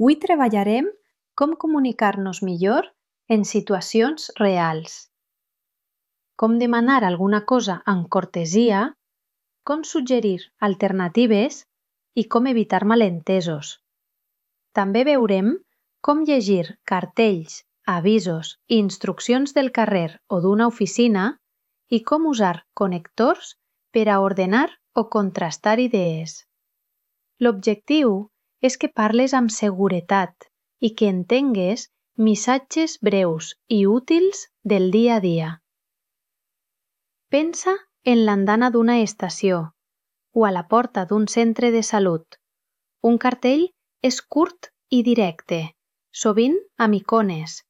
Avui treballarem com comunicar-nos millor en situacions reals. Com demanar alguna cosa amb cortesia, com suggerir alternatives i com evitar malentesos. També veurem com llegir cartells, avisos i instruccions del carrer o d'una oficina i com usar connectors per a ordenar o contrastar idees. L'objectiu és que parles amb seguretat i que entengues missatges breus i útils del dia a dia. Pensa en l'andana d'una estació o a la porta d'un centre de salut. Un cartell és curt i directe, sovint amb icones.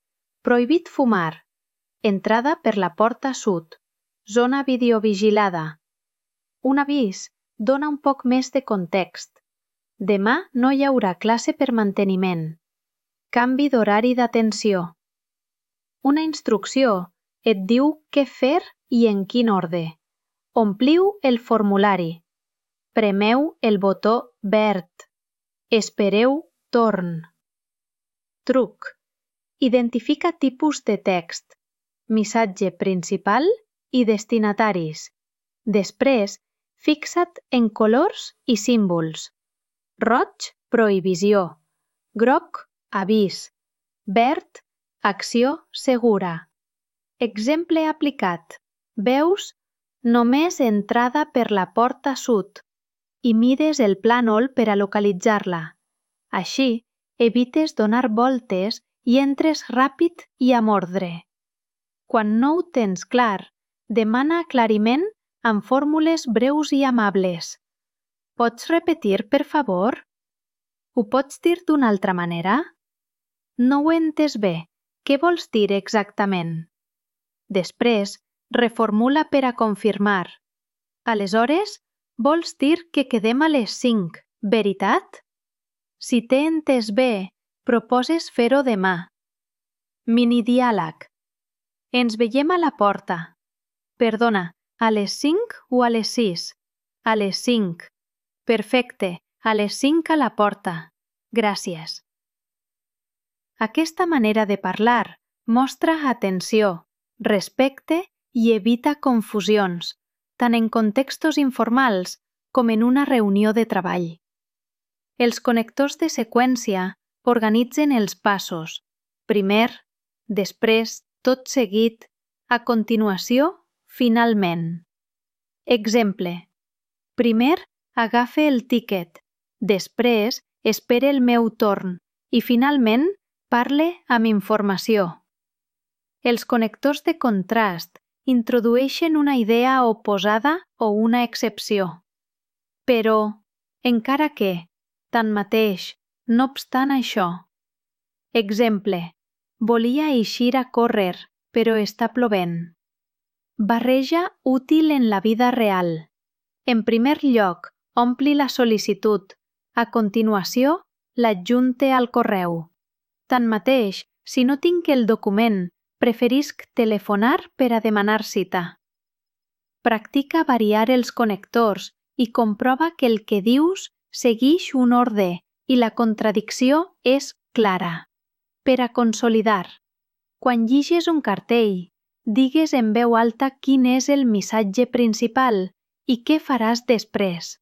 Prohibit fumar. Entrada per la porta sud. Zona videovigilada. Un avís dona un poc més de context. Demà no hi haurà classe per manteniment. Canvi d'horari d'atenció. Una instrucció et diu què fer i en quin ordre. Ompliu el formulari. Premeu el botó verd. Espereu torn. Truc. Identifica tipus de text, missatge principal i destinataris. Després, fixa't en colors i símbols. Roig, prohibició. Groc, avís. Verd, acció segura. Exemple aplicat. Veus només entrada per la porta sud i mires el plànol per a localitzar-la. Així, evites donar voltes i entres ràpid i amb ordre. Quan no ho tens clar, demana aclariment amb fórmules breus i amables. Pots repetir, per favor? Ho pots dir d'una altra manera? No ho he entès bé. Què vols dir exactament? Després, reformula per a confirmar. Aleshores, vols dir que quedem a les 5, veritat? Si t'he entès bé, proposes fer-ho demà. Mini-diàleg. Ens veiem a la porta. Perdona, a les 5 o a les 6? A les 5. Perfecte, a les 5 a la porta. Gràcies. Aquesta manera de parlar mostra atenció, respecte i evita confusions, tant en contextos informals com en una reunió de treball. Els connectors de seqüència organitzen els passos, primer, després, tot seguit, a continuació, finalment. Exemple. Primer, agafe el tíquet, després, espere el meu torn i finalment, parle amb informació. Els connectors de contrast introdueixen una idea oposada o una excepció. Però, encara que, tanmateix, no obstant això. Exemple. Volia eixir a córrer, però està plovent. Barreja útil en la vida real. En primer lloc, ompli la sol·licitud. A continuació, l'adjunte al correu. Tanmateix, si no tinc el document preferisc telefonar per a demanar cita. Practica variar els connectors i comprova que el que dius segueix un ordre i la contradicció és clara. Per a consolidar. Quan lliges un cartell, digues en veu alta quin és el missatge principal i què faràs després.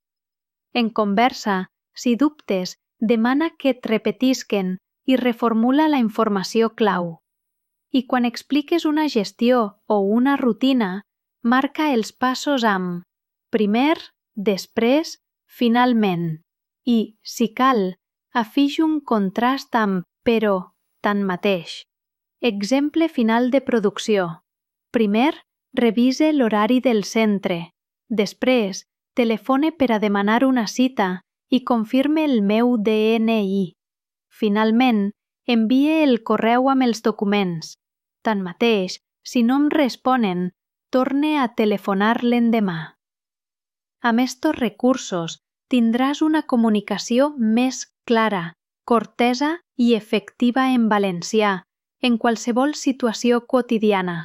En conversa, si dubtes, demana que et repetisquen i reformula la informació clau i quan expliques una gestió o una rutina, marca els passos amb primer, després, finalment i, si cal, afix un contrast amb però, tanmateix. Exemple final de producció. Primer, revise l'horari del centre. Després, telefone per a demanar una cita i confirme el meu DNI. Finalment, envie el correu amb els documents. Tanmateix, si no em responen, torne a telefonar l'endemà. Amb estos recursos, tindràs una comunicació més clara, cortesa i efectiva en valencià, en qualsevol situació quotidiana.